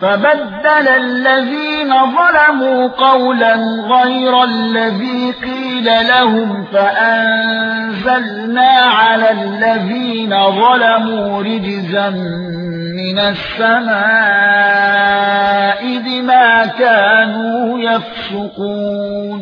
فَبَدَّلَ الَّذِينَ ظَلَمُوا قَوْلًا غَيْرَ الَّذِي قِيلَ لَهُمْ فَأَنزَلْنَا عَلَى الَّذِينَ ظَلَمُوا رِجْزًا مِنَ السَّمَاءِ بِمَا كَانُوا يَفْسُقُونَ.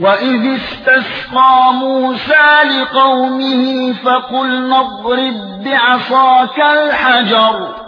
وَإِذِ اسْتَسْقَى مُوسَى لِقَوْمِهِ فَقُلْنَا اضْرِب بِّعَصَاكَ الْحَجَرَ